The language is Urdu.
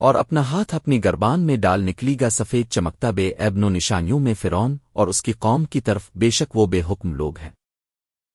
اور اپنا ہاتھ اپنی گربان میں ڈال نکلی گا سفید چمکتا بے ایبن و نشانیوں میں فرون اور اس کی قوم کی طرف، بے شک وہ بے حکم لوگ ہیں۔